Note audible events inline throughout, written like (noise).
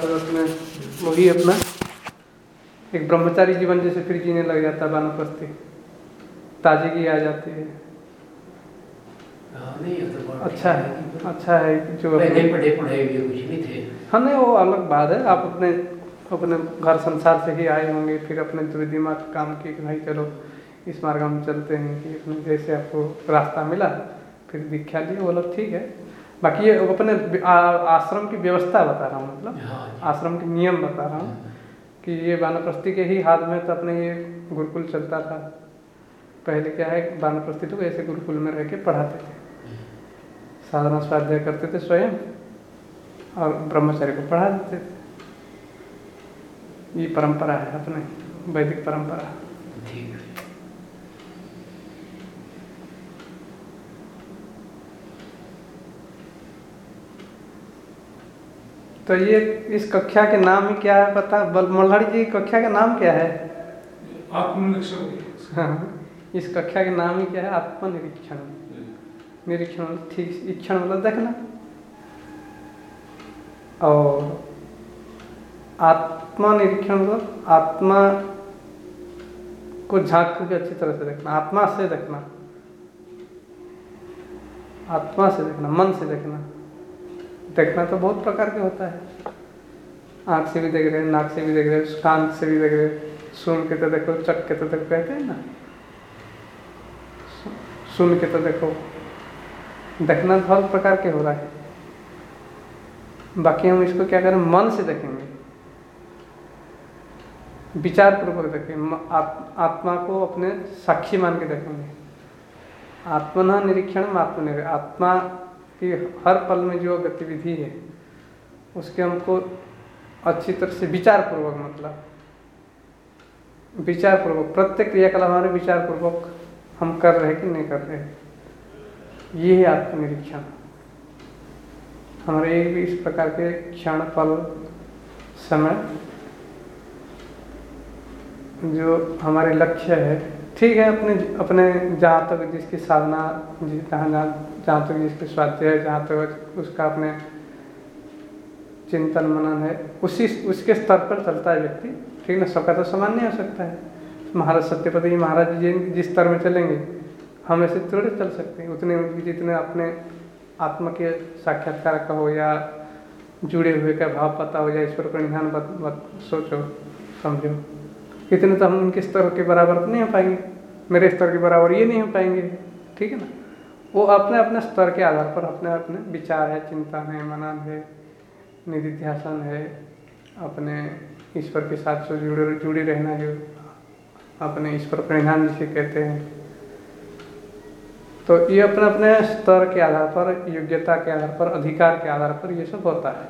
तो उसमें वही अपना एक ब्रह्मचारी जीवन जैसे फिर जीने लग जाता है वानप्रस्थी। ताजगी आ जाती है। नहीं तो अच्छा है अच्छा है जो पढ़े पढ़े कुछ नहीं थे। हाँ नहीं वो अलग बात है। आप अपने अपने घर संसार से ही आए होंगे फिर अपने जो दिमाग काम किए कि भाई चलो इस मार्ग में चलते हैं कि जैसे आपको रास्ता मिला फिर दीक्षा लिए वो लोग ठीक है। बाकी ये अपने आश्रम की व्यवस्था बता रहा हूँ मतलब हाँ आश्रम के नियम बता रहा हूँ कि ये वानप्रस्थी के ही हाथ में तो अपने ये गुरुकुल चलता था। पहले क्या है वानप्रस्थी लोग ऐसे गुरुकुल में रह के पढ़ाते थे। साधना स्वाध्याय करते थे स्वयं और ब्रह्मचारी को पढ़ा देते थे। ये परंपरा है अपने वैदिक परंपरा। ठीक। है तो ये इस कक्षा के नाम ही क्या है पता बल- मल्हारी जी कक्षा का नाम क्या है? आत्मनिरीक्षण। हाँ, इस कक्षा के नाम ही क्या है? आत्मनिरीक्षण। निरीक्षण ठीक इक्षण मतलब देखना। और आत्मा निरीक्षण मतलब आत्मा को झाँक के अच्छी तरह से देखना आत्मा से देखना। आत्मा से देखना मन से देखना। देखना तो बहुत प्रकार के होता है। आँख से भी देख रहे हैं नाक से भी देख रहे हैं कान से भी देख रहे हैं सुन के तो देखो चक के तो देखो कहते हैं ना। सुन के तो देखो। देखना तो हर प्रकार के हो रहा है। बाकी हम इसको क्या करें मन से देखेंगे। विचार पूर्वक देखेंगे आत, आत्मा को अपने साक्षी मान के देखेंगे। आत्मना निरीक्षण आत्मनिर आत्मा की हर पल में जो गतिविधि है, उसके हमको अच्छी तरह से विचार पूर्वक मतलब विचार पूर्वक प्रत्येक क्रियाकलाप हमारे विचार पूर्वक हम कर रहे कि नहीं कर रहे ये है आत्मनिरीक्षण। हमारे एक भी इस प्रकार के क्षण, पल, समय जो हमारे लक्ष्य है, ठीक है अपने अपने जहाँ तक जिसकी साधना जहाँ जहाँ जहाँ तक जिसकी स्वाध्याय है जहाँ तक उसका अपने चिंतन मनन है। उसी उसके स्तर पर चलता है व्यक्ति। ठीक ना? सबका तो समान नहीं हो सकता है। महाराज सत्यपति जी महाराज जी जिस स्तर में चलेंगे हम ऐसे थोड़े चल सकते हैं। उतने जितने अपने आत्मा के साक्षात्कार का हो या जुड़े हुए का भाव पता हो या ईश्वर पर बत, सोचो समझो इतने तो हम उनके स्तर के बराबर तो नहीं हो पाएँगे। मेरे स्तर के बराबर ये नहीं हो पाएँगे। ठीक है ना? वो अपने अपने स्तर के आधार पर अपने अपने विचार है चिंतन है, मनन है, निधिध्यासन है, अपने ईश्वर के साथ से जुड़े जुड़े रहना जो अपने ईश्वर परिणाम जिसे कहते हैं। तो ये अपने अपने स्तर के आधार पर, योग्यता के आधार पर, अधिकार के आधार पर ये सब होता है।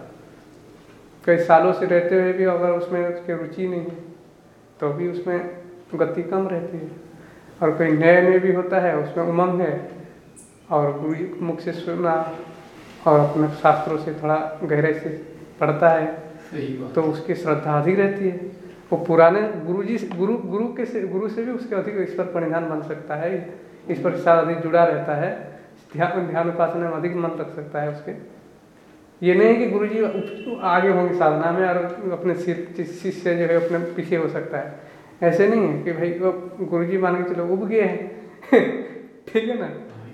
कई सालों से रहते हुए भी अगर उसमें उसकी रुचि नहीं है तो भी उसमें गति कम रहती है। और कोई नए में भी होता है, उसमें उमंग है और गुरु के मुख से सुना और अपने शास्त्रों से थोड़ा गहरे से पढ़ता है तो उसकी श्रद्धा अधिक रहती है। वो पुराने गुरु जी गुरु गुरु के से गुरु से भी उसके अधिक ईश्वर परिधान बन सकता है। इस पर साथ अधिक जुड़ा रहता है। ध्यान ध्यान उपासना में अधिक मन रख सकता है उसके। ये नहीं है कि गुरु जी आगे होंगे साधना में और अपने शिष्य शिष्य जो है अपने पीछे हो सकता है। ऐसे नहीं है कि भाई वो गुरु जी मान के चलो उब गए हैं। (laughs) ठीक है ना?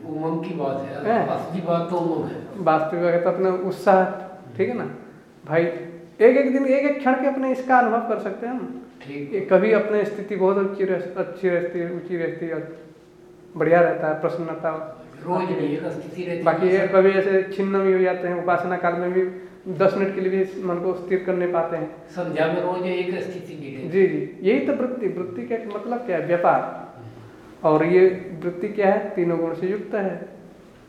की बात है। असली बात तो है। वास्तविक तो अपना उत्साह ठीक है ना? भाई एक एक दिन एक एक क्षण के अपने इसका अनुभव कर सकते हैं हम। ठीक। कभी अपने स्थिति बहुत अच्छी अच्छी रहती है ऊँची रहती है बढ़िया रहता है प्रसन्नता। रोज स्थिति रहती बाकी ये कभी ऐसे छिन्न भी हो जाते हैं उपासना काल में भी दस मिनट के लिए भी मन को स्थिर कर नहीं पाते हैं। संध्या में रोज एक स्थिति जी जी। यही तो वृत्ति वृत्ति का मतलब क्या है? व्यापार। और ये वृत्ति क्या है? तीनों गुण से युक्त है।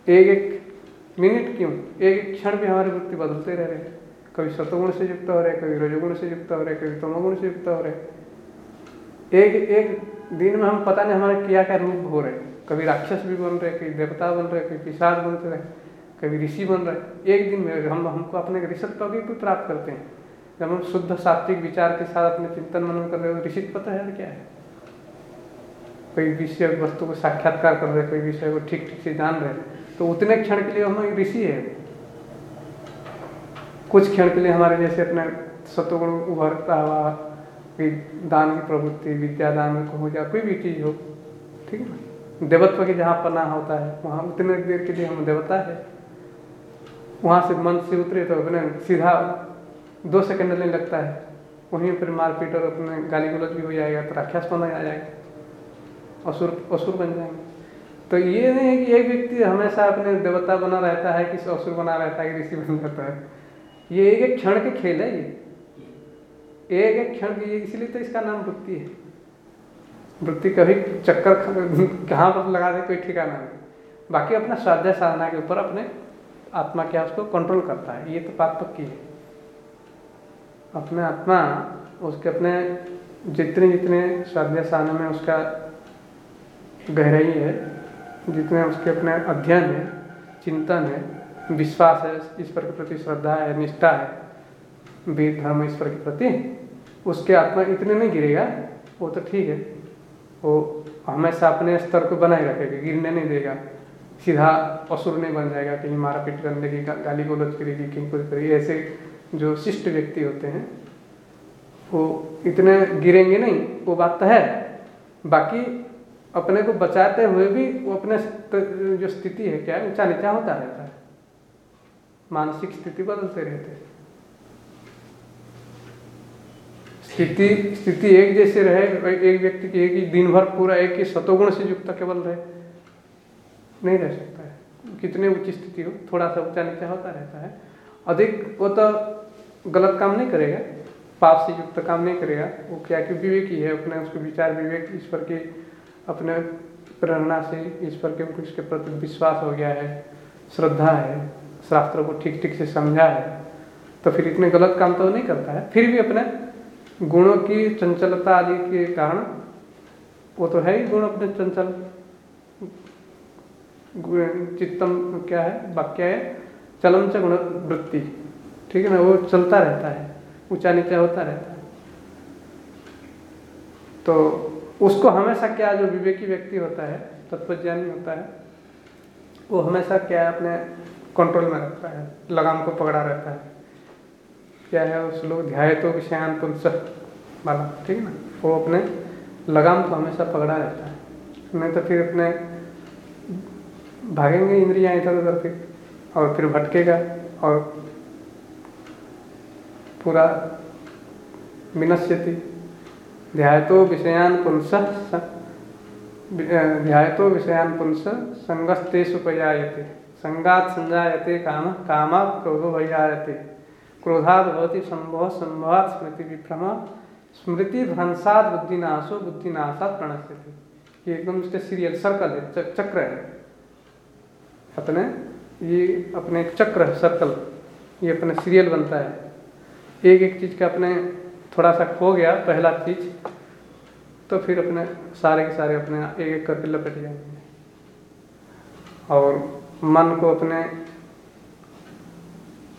एक एक मिनट क्यों? एक एक क्षण भी हमारी वृत्ति बदलते रह रहे हैं। कभी सतगुण से युक्त हो रहे कभी रजोगुण से युक्त हो रहे कभी तमोगुण से युक्त हो रहे एक एक दिन में हम पता नहीं हमारे क्या क्या रूप हो रहे हैं। कभी राक्षस भी बन रहे कभी देवता बन रहे कभी पिशाच बन रहे, कभी ऋषि बन रहे एक दिन में हम, हमको अपने ऋषभ भी प्राप्त करते हैं। जब हम शुद्ध सात्विक विचार के साथ अपने चिंतन मनन कर रहे हो ऋषि पता है क्या है? कोई विषय वस्तु को साक्षात्कार कर रहे, कोई विषय को ठीक ठीक से जान रहे तो उतने क्षण के लिए हम ऋषि है। कुछ क्षण के लिए हमारे जैसे अपने सतोगुण उभरता हुआ कि दान की प्रवृत्ति विद्यादान में हो या कोई भी चीज़ हो, ठीक है ना? देवत्व के जहाँ पना होता है, वहाँ उतने देर के लिए हम देवता है। वहाँ से मन से उतरे तो अपने सीधा दो सेकंड नहीं लगता है, वहीं पर मारपीट और अपने गाली गलौज भी हो जाएगा तो राक्षस बना जाएगा। असुर असुर बन जाएँगे। तो ये नहीं है कि एक व्यक्ति हमेशा अपने देवता बना रहता है कि असुर बना रहता है कि ऋषि बन जाता है। ये एक एक क्षण के खेल है ये। एक एक क्षण की इसलिए तो इसका नाम वृत्ति है। वृत्ति कभी चक्कर कहाँ पर लगा दे, कोई ठिकाना नहीं। बाकी अपना स्वाध्याय साधना के ऊपर अपने आत्मा क्या उसको कंट्रोल करता है। ये तो बात पक्की है। अपने आत्मा, उसके अपने जितने जितने स्वाध्याय साधना में उसका गहराई है, जितने उसके अपने अध्ययन है, चिंतन है, विश्वास है, ईश्वर के प्रति श्रद्धा है, निष्ठा है वीर धर्म ईश्वर के प्रति, उसके आत्मा इतने नहीं गिरेगा, वो तो ठीक है। वो हमेशा अपने स्तर को बनाए रखेगा, गिरने नहीं देगा। सीधा असुर नहीं बन जाएगा, कहीं मारा पीट करने लगी गाली गलौज करेगी कहीं कुछ करेगी ऐसे जो शिष्ट व्यक्ति होते हैं, वो इतने गिरेंगे नहीं, वो बात तो है। बाकी अपने को बचाते हुए भी वो अपने जो स्थिति है, क्या ऊँचा नीचा होता रहता है। मानसिक स्थिति बदलते रहते हैं। स्थिति स्थिति एक जैसे रहे, एक व्यक्ति की एक ही दिन भर पूरा एक ही सतोगुण से युक्त केवल रहे, नहीं रह सकता है। कितने ऊँची स्थिति हो थोड़ा सा ऊँचा नीचा होता रहता है। अधिक वो तो गलत काम नहीं करेगा, पाप से युक्त काम नहीं करेगा। वो क्या कि विवेकी है, अपने उसके विचार विवेक, ईश्वर के अपने प्रेरणा से ईश्वर के उसके प्रति विश्वास हो गया है, श्रद्धा है, शास्त्रों को ठीक ठीक से समझा है तो फिर इतने गलत काम तो नहीं करता है। फिर भी अपने गुणों की चंचलता आदि के कारण वो तो है ही गुण अपने चंचल। चित्तम क्या है? वाक्य है, चलम च गुण वृत्ति। ठीक है ना? वो चलता रहता है ऊँचा नीचा होता रहता है। तो उसको हमेशा क्या जो विवेकी व्यक्ति होता है, तत्वज्ञानी होता है, वो हमेशा क्या है, अपने कंट्रोल में रखता है, लगाम को पकड़ा रहता है। क्या है उस लोग? ध्याय तो विषयान पुंस वाला ठीक है ना? वो अपने लगाम को हमेशा पकड़ा रहता है। नहीं तो फिर अपने भागेंगे इंद्रियाँ इधर उधर फिर, और फिर भटकेगा, और पूरा विनश्यति ध्यायतो विषयान पुंस ध्यायतो विषयान पुंस संगस्तेषु उपजायते संगात संजायते काम कामा क्रोधो भयायते क्रोधाद भवति संभव, संभवात स्मृति विभ्रम स्मृति भ्रंसाद बुद्धिनाशो, बुद्धिनाशात प्रणश्यति। ये एकदम उसके सीरियल सर्कल है चक्र है। अपने ये अपने चक्र सर्कल ये अपने सीरियल बनता है। एक एक चीज़ का अपने थोड़ा सा खो गया पहला चीज़ तो फिर अपने सारे के सारे अपने एक एक करके लपेट जाएँगे। और मन को अपने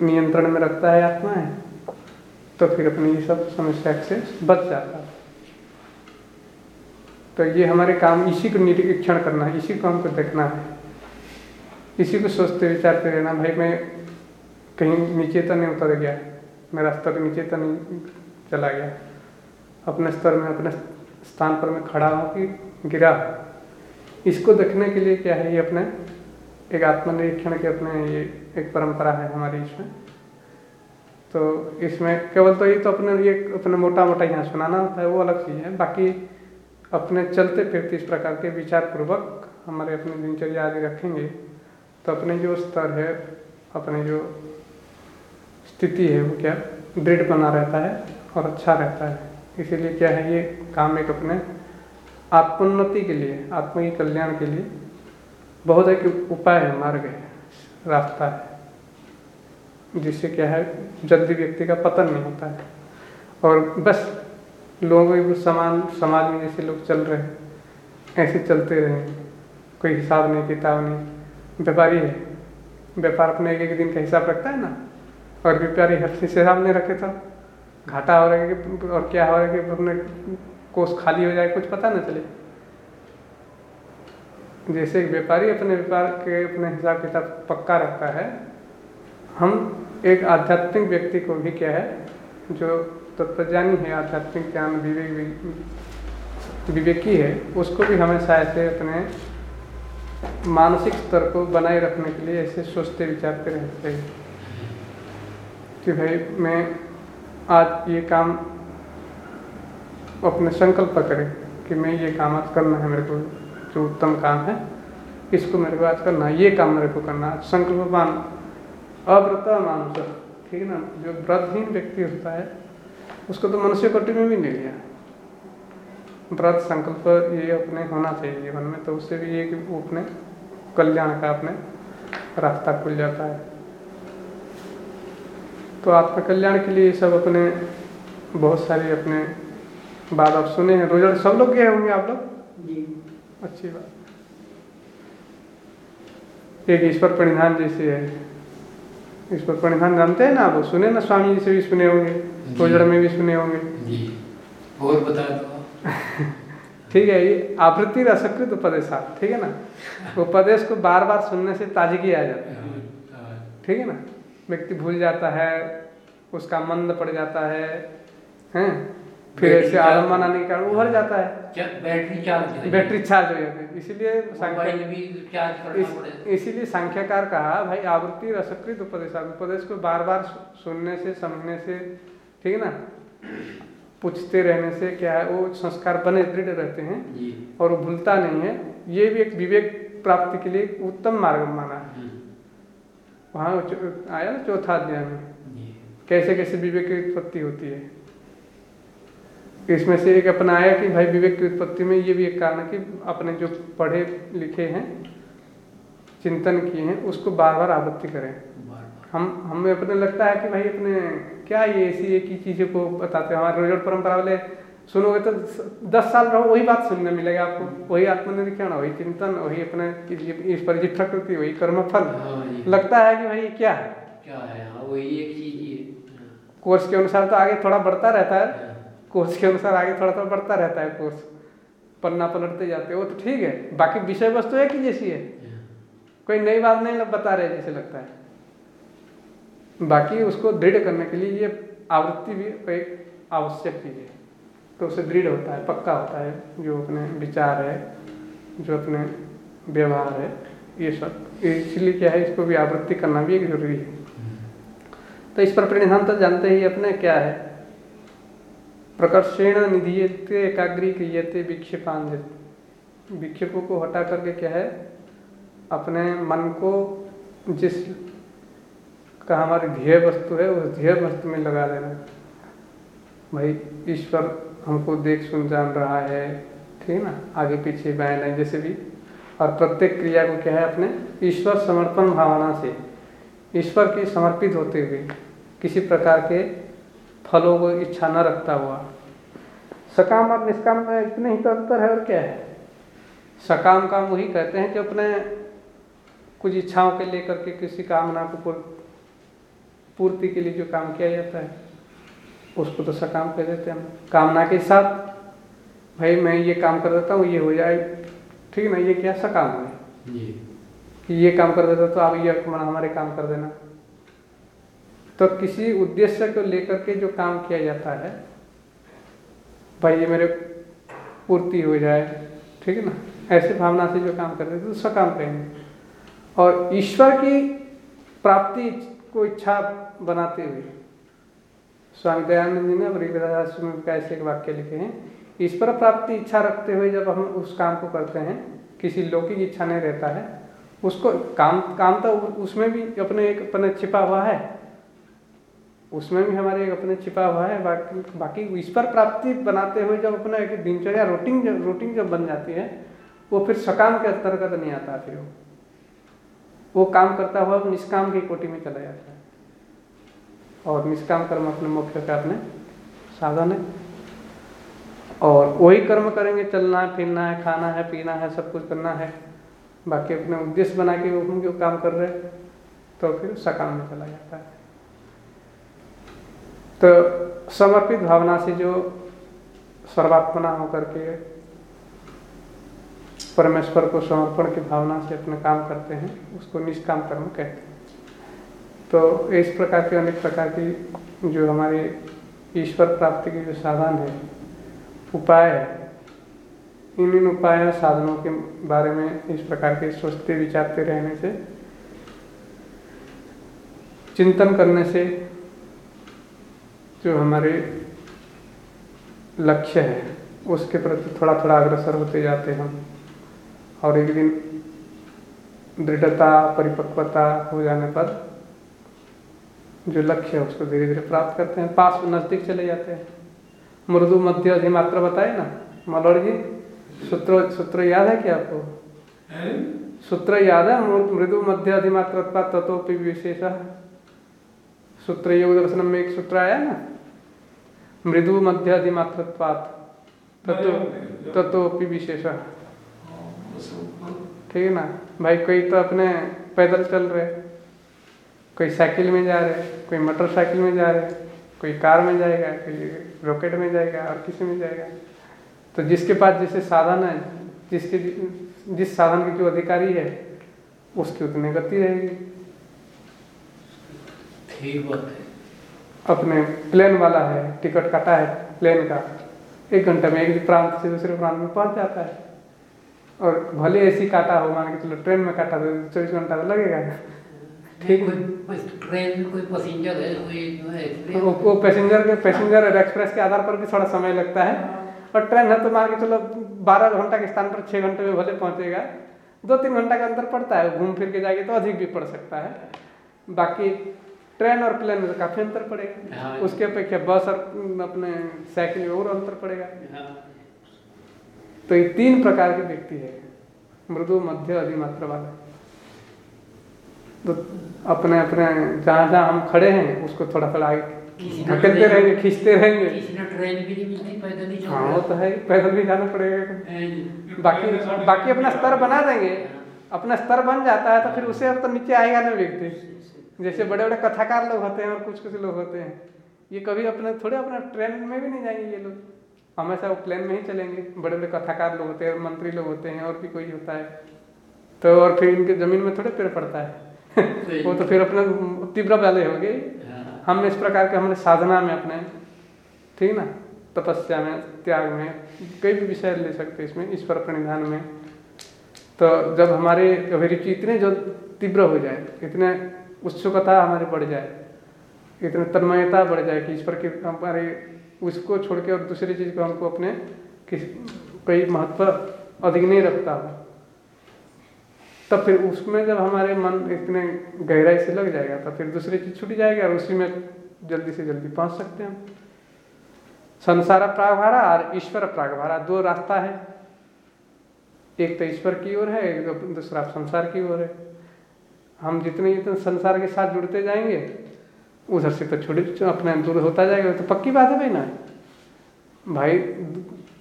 नियंत्रण में रखता है, आत्मा है तो फिर अपनी ये सब समस्या से बच जाता है। तो ये हमारे काम इसी को निरीक्षण करना है, इसी को हमको देखना है। इसी को सोचते विचारते रहना भाई मैं कहीं नीचे तो नहीं उतर गया, मेरा स्तर नीचे तो नहीं चला गया। अपने स्तर में, अपने स्थान पर मैं खड़ा हूँ कि गिरा। इसको देखने के लिए क्या है, ये अपने, एक आत्मनिरीक्षण के अपने ये एक परंपरा है हमारी इसमें। तो इसमें केवल तो ये तो अपने, ये अपने मोटा मोटा यहाँ सुनाना होता है, वो अलग चीज़ है। बाकी अपने चलते फिरते इस प्रकार के विचार पूर्वक हमारे अपने दिनचर्या आदि रखेंगे तो अपने जो स्तर है, अपने जो स्थिति है, वो क्या, दृढ़ बना रहता है। और अच्छा रहता है। इसीलिए क्या है, ये काम एक अपने आत्मोन्नति के लिए, आत्म के कल्याण के लिए बहुत एक उपाय है, मार्ग है, रास्ता है, जिससे क्या है जल्दी व्यक्ति का पतन नहीं होता है। और बस लोगों के समान, समाज में जैसे लोग चल रहे हैं, ऐसे चलते रहे कोई हिसाब नहीं, किताब नहीं, व्यापारी है। व्यापार अपने एक एक दिन का हिसाब रखता है ना? और व्यापारी हर चीज़ से हिसाब नहीं रखे तो घाटा हो रहा है कि और क्या हो रहा है कि अपने कोष खाली हो जाए, कुछ पता ना चले। जैसे एक व्यापारी अपने व्यापार के अपने हिसाब किताब पक्का रखता है, हम एक आध्यात्मिक व्यक्ति को भी क्या है, जो तत्वज्ञानी है, आध्यात्मिक ज्ञान विवेक विवेकी है, उसको भी हमेशा ऐसे अपने मानसिक स्तर को बनाए रखने के लिए ऐसे सोचते, विचारते रहते हैं। कि भाई, मैं आज ये काम अपने संकल्प करें कि मैं ये काम आज करना है मेरे को, जो उत्तम काम है, इसको मेरे को आज करना है, ये काम मेरे को करना है। संकल्प मान अव्रत मानुष, ठीक है ना? जो व्रतहीन व्यक्ति होता है, उसको तो मनुष्य कोटि में भी नहीं लिया। व्रत संकल्प ये अपने होना चाहिए जीवन में तो उससे भी ये कि वो अपने कल्याण का अपने रास्ता खुल जाता है। तो आत्म कल्याण के लिए सब अपने बहुत सारे अपने बात आप सुने हैं। रोजड़ सब लोग गए होंगे आप लोग? अच्छी बात। एक ईश्वर परिधान जैसे है। ईश्वर परिधान जानते हैं ना आप? सुने ना स्वामी जी से भी सुने होंगे। रोजड़ में भी सुने होंगे। और बता दो। (laughs) ठीक है ये आवृत्ति रसकृत उपदेशा ठीक है ना? उपदेश को बार बार सुनने से ताजगी आ जाती है। ठीक है ना? व्यक्ति भूल जाता है उसका मंद पड़ जाता है हैं? फिर ऐसे आलंबन आने के कारण उभर जाता है। बैटरी चार्ज बैटरी चार्ज हो जाती है। इसीलिए इसीलिए सांख्यकार कहा भाई आवृत्ति रसकृत उपदेश उपदेश को बार बार सुनने से समझने से ठीक है ना? पूछते रहने से क्या है वो संस्कार बने दृढ़ रहते हैं और वो भूलता नहीं है। ये भी एक विवेक प्राप्ति के लिए उत्तम मार्ग माना है। वहाँ आया ना चौथा अध्याय में? कैसे कैसे विवेक की उत्पत्ति होती है? इसमें से एक अपना आया कि भाई विवेक की उत्पत्ति में ये भी एक कारण है कि अपने जो पढ़े लिखे हैं चिंतन किए हैं उसको बार बार आवृत्ति करें हम हमें अपने लगता है कि भाई अपने क्या ये ऐसी एक ही चीज़ों को बताते हैं? हमारे रोजर परंपरा वाले सुनोगे तो दस साल रहो वही बात सुनने मिलेगा आपको। वही आत्मनिरीक्षण वही चिंतन वही अपने इस परिचित प्रकृति वही कर्मफल। हाँ लगता है कि भाई क्या है? क्या है? हाँ वही एक चीज़ ही है। कोर्स के अनुसार तो आगे थोड़ा बढ़ता रहता है। हाँ, कोर्स के अनुसार आगे थोड़ा थोड़ा बढ़ता रहता है कोर्स। पन्ना पलटते जाते हैं वो तो ठीक है। बाकी विषय वस्तु एक ही जैसी है। हाँ, कोई नई बात नहीं बता रहे जैसे लगता है। बाकी उसको दृढ़ करने के लिए ये आवृत्ति भी एक आवश्यक चीज़ है। तो उसे दृढ़ होता है, पक्का होता है, जो अपने विचार है, जो अपने व्यवहार है, ये सब। इसलिए क्या है, इसको भी आवृत्ति करना भी एक ज़रूरी है। तो इस पर प्रणिधान तो जानते ही अपने क्या है? प्रकर्षण निधीयते एकाग्री क्रियते विक्षेपान विक्षेपों को हटा करके क्या है? अपने मन को जिस का हमारी ध्येय वस्तु है, उस ध्येय वस्तु में लगा देना। भाई, ईश्वर हमको देख सुन जान रहा है। ठीक ना? आगे पीछे बाएँ दाएँ जैसे भी। और प्रत्येक क्रिया को क्या है अपने? ईश्वर समर्पण भावना से। ईश्वर की समर्पित होते हुए किसी प्रकार के फलों को इच्छा न रखता हुआ। सकाम और निष्काम में इतने ही तो अंतर है और क्या है? सकाम काम वही कहते हैं कि अपने कुछ इच्छाओं के लेकर के किसी कामना को पूर्ति के लिए जो काम किया जाता है। उसको तो सकाम कह देते हैं। हम कामना के साथ भाई मैं ये काम कर देता हूँ ये हो जाए। ठीक है ना ये क्या सकाम है? कि ये काम कर देता तो आप ये हमारे काम कर देना। तो किसी उद्देश्य को लेकर के जो काम किया जाता है भाई ये मेरे पूर्ति हो जाए। ठीक है ना? ऐसे भावना से जो काम कर देते तो सकाम कहेंगे। और ईश्वर की प्राप्ति को इच्छा बनाते हुए स्वामी दयानंद जी ने बृहदास में ऐसे एक वाक्य लिखे हैं ईश्वर प्राप्ति इच्छा रखते हुए जब हम उस काम को करते हैं, किसी लौकिक इच्छा नहीं रहता है, उसको काम काम तो उसमें भी अपने एक, अपने छिपा हुआ है, उसमें भी हमारे एक अपने छिपा हुआ है, बाकी बाकी ईश्वर प्राप्ति बनाते हुए जब अपना एक दिनचर्या, रूटीन जब रूटीन जब बन जाती है, वो फिर सकाम के अंतर्गत नहीं आता फिर वो। वो काम करता हुआ निष्काम की कोटि में चला जाता है। और निष्काम कर्म अपने मुख्य का अपने साधन है। और वही कर्म करेंगे, चलना है, फिरना है, खाना है, पीना है, सब कुछ करना है। बाकी अपने उद्देश्य बना के हम जो काम कर रहे हैं तो फिर सकाम में चला जाता है। तो समर्पित भावना से जो सर्वात्मना होकर के परमेश्वर को समर्पण की भावना से अपने काम करते हैं, उसको निष्काम कर्म कहते हैं। तो इस प्रकार के अनेक प्रकार की जो हमारे ईश्वर प्राप्ति के जो साधन है, उपाय है, इन इन उपाय साधनों के बारे में इस प्रकार के सोचते, विचारते रहने से, चिंतन करने से जो हमारे लक्ष्य है, उसके प्रति थोड़ा थोड़ा अग्रसर होते जाते हैं और एक दिन दृढ़ता, परिपक्वता हो जाने पर जो लक्ष्य है उसको धीरे धीरे प्राप्त करते हैं पास नज़दीक चले जाते हैं। मृदु मध्य अधिमात्र बताए ना मलोड़ जी सूत्र सूत्र याद है क्या आपको? सूत्र याद है मृदु मध्य अधिमात्र तत्वपि विशेष सूत्र योग दर्शन में एक सूत्र आया ना मृदु मध्य अधिमात्रत्वात् तत्व तत्वपि विशेष ठीक है ना? भाई कोई तो अपने पैदल चल रहे कोई साइकिल में जा रहे हैं कोई मोटरसाइकिल में जा रहे कोई कार में जाएगा कोई रॉकेट में जाएगा और किसी में जाएगा। तो जिसके पास जैसे साधन है जिसके जिस साधन के जो अधिकारी है उसकी उतनी गति रहेगी। ठीक बात है। अपने प्लेन वाला है टिकट काटा है प्लेन का एक घंटे में एक प्रांत से दूसरे प्रांत में पहुँच जाता है। और भले ऐसी काटा हो मान के चलो ट्रेन में काटा तो चौबीस घंटा तो लगेगा ठीक कोई ट्रेन कोई पैसेंजर है कोई है वो, वो पैसेंजर के पैसेंजर और एक्सप्रेस के आधार पर भी थोड़ा समय लगता है। और ट्रेन है तो मान के चलो बारह घंटा के स्थान पर छः घंटे में भले पहुंचेगा। दो तीन घंटा का अंतर पड़ता है घूम फिर के जाएगी तो अधिक भी पड़ सकता है। बाकी ट्रेन और प्लेन में तो काफ़ी अंतर पड़ेगा। हाँ। उसके अपेक्षा बस और अपने साइकिल में और अंतर पड़ेगा। हाँ। तो ये तीन प्रकार के व्यक्ति है। मृदु मध्य अधिमात्र वाले। तो अपने अपने जहाँ जहाँ हम खड़े हैं उसको थोड़ा थोड़ा आगे धकेलते रहेंगे खींचते रहेंगे। किसी ने ट्रेन भी नहीं मिलती पैदल ही चल हाँ वो तो है पैदल भी जाना पड़ेगा। बाकी बाकी अपना स्तर बना देंगे। अपना स्तर बन जाता है तो फिर उसे अब तो नीचे आएगा ना व्यक्ति। जैसे बड़े बड़े कथाकार लोग होते हैं और कुछ कुछ लोग होते हैं। ये कभी अपने थोड़े अपना ट्रेन में भी नहीं जाएँगे ये लोग। हमेशा वो प्लेन में ही चलेंगे। बड़े बड़े कथाकार लोग होते हैं मंत्री लोग होते हैं और भी कोई होता है। तो और फिर इनके ज़मीन में थोड़े पेड़ पड़ता है। (laughs) वो तो फिर अपने तीव्र वाले हो गए हाँ। हम इस प्रकार के हमने साधना में अपने ठीक ना? तपस्या में त्याग में कई भी विषय ले सकते हैं इसमें ईश्वर प्रणिधान में। तो जब हमारे अभिरुचि इतने जो तीव्र हो जाए इतने उत्सुकता हमारी बढ़ जाए इतने तन्मयता बढ़ जाए कि ईश्वर के हमारे उसको छोड़ के और दूसरी चीज़ को हमको अपने किस कोई महत्व अधिक नहीं रखता हो तब फिर उसमें जब हमारे मन इतने गहराई से लग जाएगा तो फिर दूसरी चीज़ छूट जाएगी और उसी में जल्दी से जल्दी पहुँच सकते हैं संसार प्रागभारा और ईश्वर प्रागभारा दो रास्ता है। एक तो ईश्वर की ओर है, एक तो दूसरा संसार की ओर है। हम जितने जितने संसार के साथ जुड़ते जाएँगे, उधर से तो छोटे, अपने दूर होता जाएगा तो पक्की बात है भाई ना? भाई,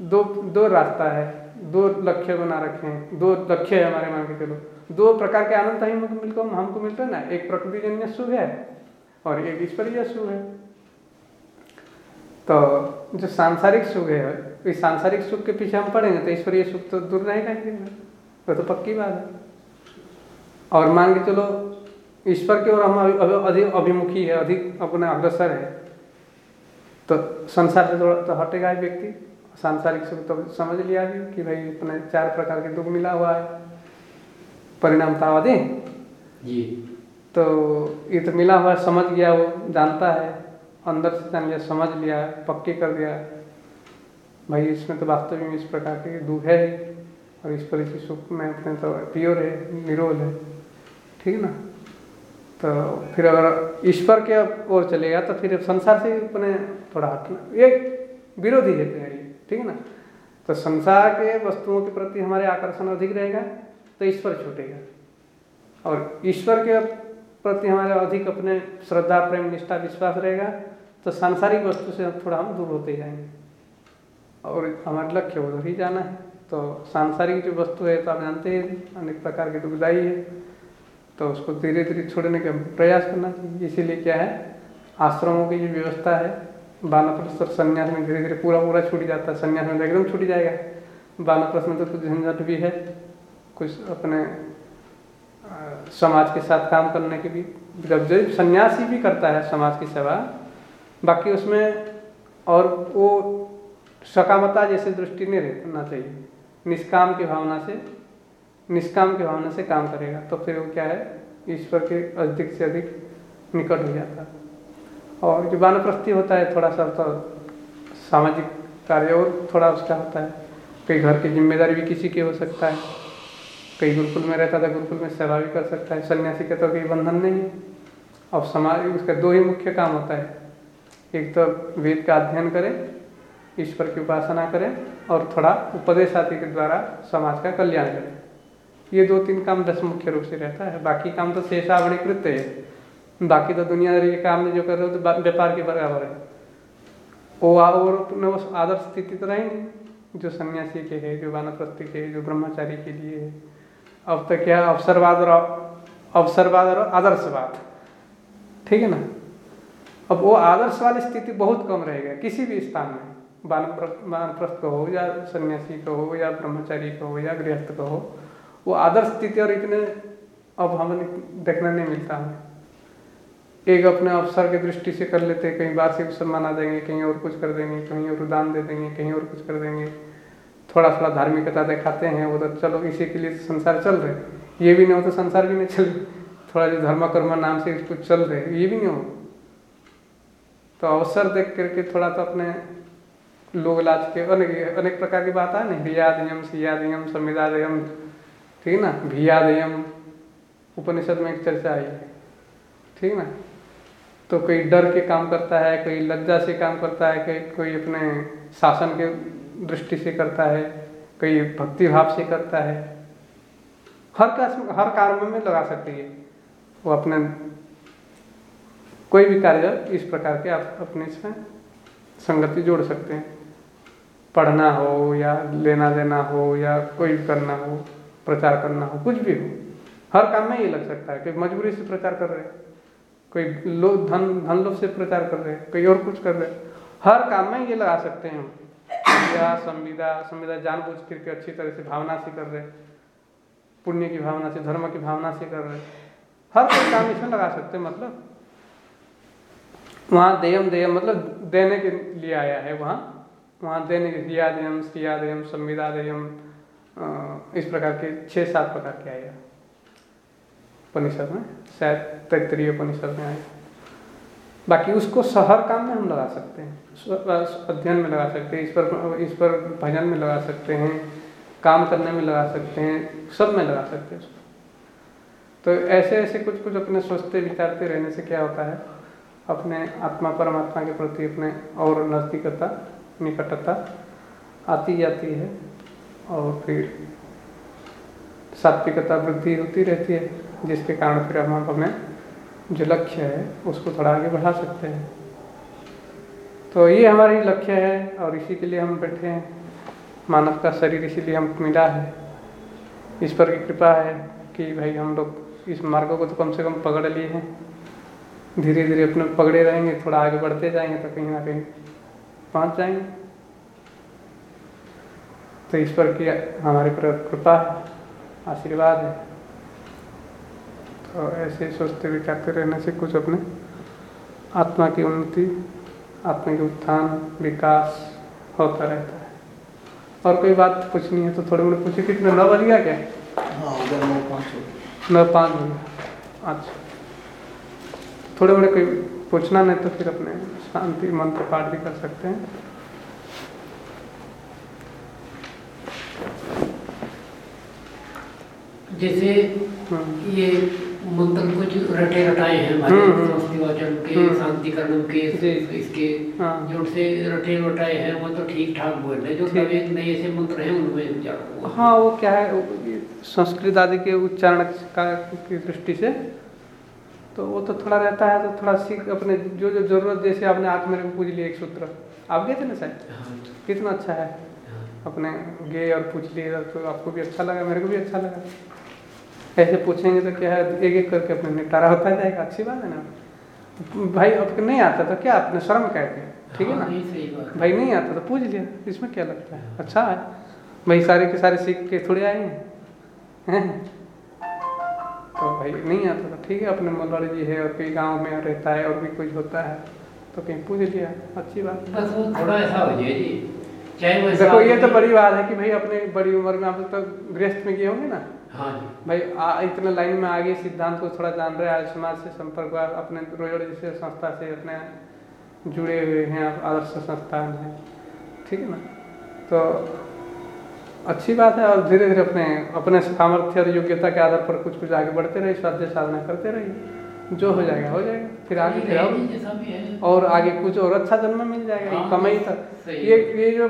दो दो रास्ता है, दो लक्ष्य बना रखे हैं, दो लक्ष्य है हमारे मान के, चलो। दो प्रकार के आनंद ही मिलको हमको मिलते हैं ना, एक प्रकृति जन्य सुख है और एक ईश्वरीय सुख है। तो जो सांसारिक सुख है इस सांसारिक सुख के पीछे हम पड़ेंगे तो ईश्वरीय सुख तो दूर नहीं रहेंगे वो तो पक्की बात है। और मान के चलो, ईश्वर की ओर हम अधिक अभिमुखी है, अधिक अपने अग्रसर है तो संसार से थोड़ा तो हटेगा व्यक्ति। सांसारिक सुख तो समझ लिया कि भाई, अपने चार प्रकार के दुख मिला हुआ है। परिणाम तावादे जी। तो ये तो मिला हुआ समझ गया वो जानता है। अंदर से जान लिया समझ लिया पक्के कर दिया। भाई इसमें तो वास्तव में इस प्रकार के दुख है और इस पर इसी सुख में अपने तो प्योर है निरोल है। ठीक है ना? तो फिर अगर ईश्वर के ओर चलेगा तो फिर संसार से अपने थोड़ा हटना ये विरोधी है ठीक है ना? तो संसार के वस्तुओं के प्रति हमारे आकर्षण अधिक रहेगा। तो ईश्वर छूटेगा। और ईश्वर के प्रति हमारे अधिक अपने श्रद्धा, प्रेम, निष्ठा, विश्वास रहेगा तो सांसारिक वस्तु से थोड़ा हम दूर होते जाएँगे। और हमारा लक्ष्य उधर ही जाना है। तो सांसारिक जो वस्तु है तो आप जानते हैं, अनेक प्रकार के दुखदाई है तो उसको धीरे धीरे छोड़ने का प्रयास करना चाहिए। इसीलिए क्या है, आश्रमों की जो व्यवस्था है, बानप्रस्थ संन्यास में धीरे धीरे पूरा पूरा छूट जाता है। संन्यास में तो एकदम छूट जाएगा। बानप्रस्थ में तो कुछ झंझट भी है कुछ अपने समाज के साथ काम करने के भी, जब जो सन्यासी भी करता है समाज की सेवा, बाकी उसमें और वो सकामता जैसे दृष्टि नहीं रहना चाहिए। निष्काम की भावना से, निष्काम की भावना से काम करेगा तो फिर वो क्या है? ईश्वर के अधिक से अधिक निकट हो जाता है। और जो वानप्रस्थी होता है, थोड़ा सा तो सामाजिक कार्य और थोड़ा उसका होता है। कई घर की ज़िम्मेदारी भी किसी की हो सकता है। कई गुरुकुल में रहता था, गुरुकुल में सेवा भी कर सकता है। सन्यासी का तो कोई बंधन नहीं। है और समाज, उसका दो ही मुख्य काम होता है। एक तो वेद का अध्ययन करें, ईश्वर की उपासना करें और थोड़ा उपदेश आदि के द्वारा समाज का कल्याण करें। ये दो तीन काम दस मुख्य रूप से रहता है। बाकी काम तो शेषावणी कृत्य है। बाकी तो दुनियादारी के काम में जो कर रहे हो तो व्यापार के बराबर है। वो और उस आदर्श स्थिति तो रहेंगे। जो सन्यासी के है, जो वानप्रस्थी के है, जो ब्रह्मचारी के लिए है। अब तक क्या अवसरवाद और अवसरवाद और आदर्शवाद। ठीक है ना? अब वो आदर्श वाली स्थिति बहुत कम रहेगा किसी भी स्थान में। वानप्रस्थ को हो या सन्यासी को हो या ब्रह्मचारी को हो या गृहस्थ को हो वो आदर्श स्थिति और इतने अब हमें देखने नहीं मिलता हमें एक अपने अवसर की दृष्टि से कर लेते कहीं वार्षिक उत्सव मना देंगे कहीं और कुछ कर देंगे, कहीं और दान दे देंगे, कहीं और कुछ कर देंगे। थोड़ा थोड़ा धार्मिकता दिखाते हैं, वो तो चलो इसी के लिए तो संसार चल रहे ये भी नहीं हो तो संसार भी नहीं चल थोड़ा जो धर्म कर्म नाम से कुछ चल रहे ये भी नहीं हो। तो अवसर देख करके थोड़ा तो अपने लोग लाज के अनेक अनेक प्रकार की बात है ना हियादयम सियादयम संविदादयम ठीक है ना? भियादयम, उपनिषद में एक चर्चा आई है, ठीक ना? तो कोई डर के काम करता है, कोई लज्जा से काम करता है, कोई कोई अपने शासन के दृष्टि से करता है, कई भक्ति भाव से करता है। हर का, हर कार्य में लगा सकती है। वो अपने, कोई भी कार्य इस प्रकार के आप अपने इसमें संगति जोड़ सकते हैं। पढ़ना हो या लेना देना हो या कोई करना हो, प्रचार करना हो, कुछ भी हो, हर काम में ये लग सकता है। कोई मजबूरी से प्रचार कर रहे हैं, कोई लोग धन धन लोग से प्रचार कर रहे हैं, कोई और कुछ कर रहे हैं, हर काम में ये लगा सकते हैं संविदा संविदा संविदा जानबूझ करके अच्छी तरह से भावना से कर रहे पुण्य की भावना से, धर्म की भावना से कर रहे हर कोई काम इसमें लगा सकते मतलब। वहाँ देयम देयम मतलब देने के लिए आया है वहाँ। वहाँ देने के दिया देयम सिया देयम, संविदा देयम इस प्रकार के छः सात प्रकार के आया। उपनिषद में, शायद तैतरीय उपनिषद में आए बाकी उसको हर काम में हम लगा सकते हैं। अध्ययन में लगा सकते हैं, इस पर इस पर भजन में लगा सकते हैं, काम करने में लगा सकते हैं, सब में लगा सकते हैं। उसको तो ऐसे ऐसे कुछ कुछ अपने सोचते, विचारते रहने से क्या होता है? अपने आत्मा, परमात्मा के प्रति अपने और नज़दीकता निकटता आती जाती है और फिर सात्विकता वृद्धि होती रहती है, जिसके कारण फिर हम अपने जो लक्ष्य है, उसको थोड़ा आगे बढ़ा सकते हैं। तो ये हमारी लक्ष्य है और इसी के लिए हम बैठे हैं। मानव का शरीर इसीलिए हमको मिला है। ईश्वर की कृपा है कि भाई हम लोग इस मार्ग को तो कम से कम पकड़ लिए हैं। धीरे धीरे अपने पकड़े रहेंगे, थोड़ा आगे बढ़ते जाएँगे तो कहीं ना कहीं पहुँच जाएँगे। तो ईश्वर की हमारे पर कृपा है, आशीर्वाद है। तो ऐसे सोचते विचारते रहने से कुछ अपने आत्मा की उन्नति आत्मा के उत्थान विकास होता रहता है। और कोई बात पूछनी है तो थोड़े मोड़े पूछे कितने नौ बज गया क्या? हाँ नौ पाँच बज गया। अच्छा। थोड़े मोड़े कोई पूछना नहीं तो फिर अपने शांति मंत्र पाठ भी कर सकते हैं। जैसे हम्म। ये मंत्र कुछ रटे रटाए हैं हमारे हम्म, हम्म। के हम्म। शांतिकरण के। इसके हाँ। जो से रटे रटाए हैं वो तो ठीक ठाक बोल रहे जो ठीक। नए ऐसे मंत्र हैं उनमें जाओ हाँ वो क्या है संस्कृत आदि के उच्चारण का की दृष्टि से तो वो तो थोड़ा रहता है तो थोड़ा सीख अपने जो जो ज़रूरत जैसे आपने आज मेरे को पूछ लिया एक सूत्र आप गए थे ना शायद हाँ, कितना अच्छा है अपने गए और पूछ लिए तो आपको भी अच्छा लगा मेरे को भी अच्छा लगा ऐसे पूछेंगे तो क्या है एक एक करके अपने निपटारा होता जाएगा अच्छी बात है ना। भाई अब नहीं आता तो क्या अपने शर्म कहते हैं ठीक है ना? है। भाई नहीं आता तो पूछ लिया इसमें क्या लगता है? अच्छा है। भाई सारे के सारे सीख के थोड़े आए हैं? तो भाई नहीं आता तो ठीक है अपने मलड़ जी है और कोई गाँव में रहता है और भी कुछ होता है तो कहीं पूछ लिया। अच्छी बात बस वो थोड़ा ऐसा हो जाए जी। देखो ये तो बड़ी बात है कि भाई अपने बड़ी उम्र में आप तो गृहस्थ में गए होंगे ना। हाँ जी। भाई आ, इतने लाइन में आगे सिद्धांत को थोड़ा जान रहे हैं आज समाज से संपर्क अपने रोजड़ जैसे संस्था से अपने जुड़े हुए हैं आप आदर्श संस्थान है ठीक है ना? तो अच्छी बात है और धीरे धीरे अपने अपने सामर्थ्य और योग्यता के आधार पर कुछ कुछ आगे बढ़ते रहिए स्वाध्याय साधना करते रहिए जो हो जाएगा हो जाएगा फिर आगे फिर है। और आगे कुछ और अच्छा जन्म मिल जाएगा हाँ, कमाई था ये ये जो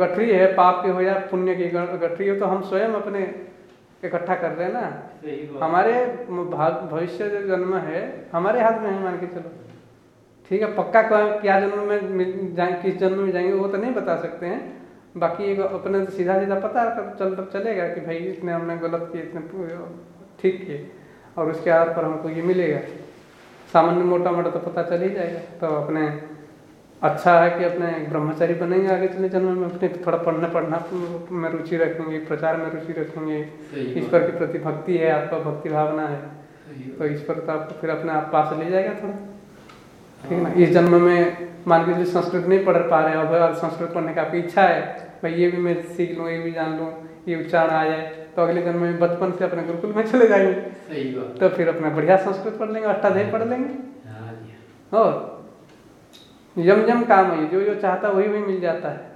गठरी है पाप की हो या पुण्य की गठरी हो तो हम स्वयं अपने इकट्ठा कर रहे हैं ना? हमारे भाग- भविष्य जो जन्म है हमारे हाथ में है मान के चलो। ठीक है पक्का क्या- क्या जन्म में जाए किस जन्म में जाएँगे वो तो नहीं बता सकते हैं। बाकी एक अपने तो सीधा सीधा पता चल चलेगा कि भाई इतने हमने गलत किए इतने ठीक किए और उसके आधार पर हमको ये मिलेगा। सामान्य मोटा मोटा तो पता चल ही जाएगा तो अपने अच्छा है कि अपने ब्रह्मचारी बनेंगे आगे चले जन्म में अपने थोड़ा पढ़ना पढ़ना में रुचि रखेंगे प्रचार में रुचि रखेंगे। ईश्वर की प्रति भक्ति है आपका भक्ति भावना है। तो ईश्वर तो आपको फिर अपने आप पास ले जाएगा थोड़ा। ठीक है ना? इस जन्म में मान के चलिए संस्कृत नहीं पढ़ पा रहे हो अब संस्कृत पढ़ने की आपकी इच्छा है भाई ये भी मैं सीख लूँ ये भी जान लूँ ये उच्चारण आ जाए तो अगले जन्म में बचपन से अपने गुरुकुल में चले जाएँगे। सही बात। तो फिर अपना बढ़िया संस्कृत पढ़ लेंगे अष्टाध्यायी पढ़ लेंगे। हाँ और यम यम काम है जो जो चाहता है वही वही मिल जाता है।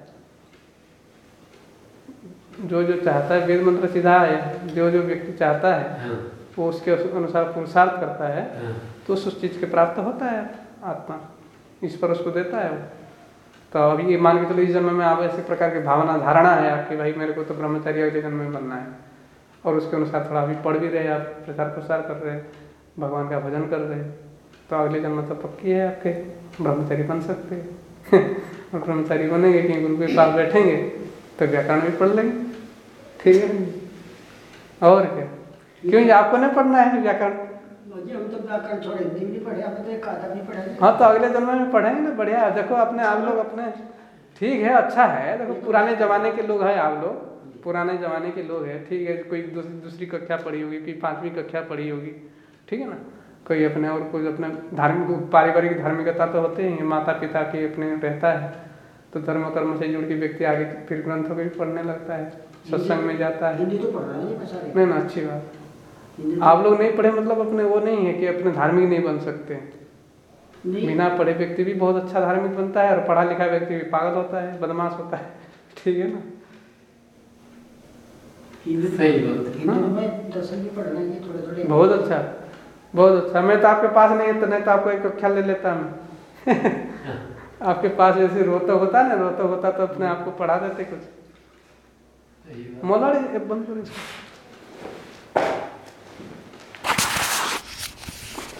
जो जो चाहता है वेद मंत्र सीधा है जो जो व्यक्ति चाहता है हाँ। वो उसके अनुसार पुरुषार्थ करता है हाँ। तो उस चीज़ के प्राप्त होता है आत्मा इस पर उसको देता है वो। तो अभी ये मान के चलो इस जन्म में आप ऐसे प्रकार की भावना धारणा है आपकी भाई मेरे को तो ब्रह्मचारी अगले जन्म में बनना है। और उसके अनुसार थोड़ा अभी पढ़ भी रहे आप प्रचार प्रसार कर रहे भगवान का भजन कर रहे तो अगले जन्म तो पक्की है आपके? ब्रह्मचारी बन सकते हैं। (laughs) और ब्रह्मचारी बनेंगे कि गुरु के पास बैठेंगे तो व्याकरण भी पढ़ लेंगे। ठीक है? और क्या? क्यों आपको नहीं पढ़ना है व्याकरण? तो तो हाँ तो अगले जन्म में पढ़ेंगे ना बढ़िया। देखो अपने आप लोग अपने ठीक है अच्छा है। देखो पुराने जमाने के लोग हैं आप लोग। पुराने जमाने के लोग हैं ठीक है। कोई दूसरी दूसरी कक्षा पढ़ी होगी कोई पांचवी कक्षा पढ़ी होगी। ठीक है ना? कोई अपने और कोई अपने धार्मिक पारिवारिक धार्मिकता तो होते ही माता पिता के अपने रहता है तो धर्म कर्म से जुड़ के व्यक्ति आगे फिर ग्रंथों को भी पढ़ने लगता है सत्संग में जाता है। तो है नहीं ना अच्छी बात। तो- आप लोग नहीं पढ़े मतलब अपने वो नहीं है कि अपने धार्मिक नहीं बन सकते। बिना पढ़े व्यक्ति भी बहुत अच्छा धार्मिक बनता है और पढ़ा लिखा व्यक्ति भी पागल होता है बदमाश होता है (laughs) ठीक है ना? तो- सही बात। है। बहुत अच्छा। बहुत अच्छा। मैं तो आपके पास नहीं तो नहीं तो आपको एक कक्षा ले लेता मैं। हाँ। आपके पास जैसे रोता होता ना रोता होता तो अपने आपको पढ़ा देते कुछ। मोला बंद करो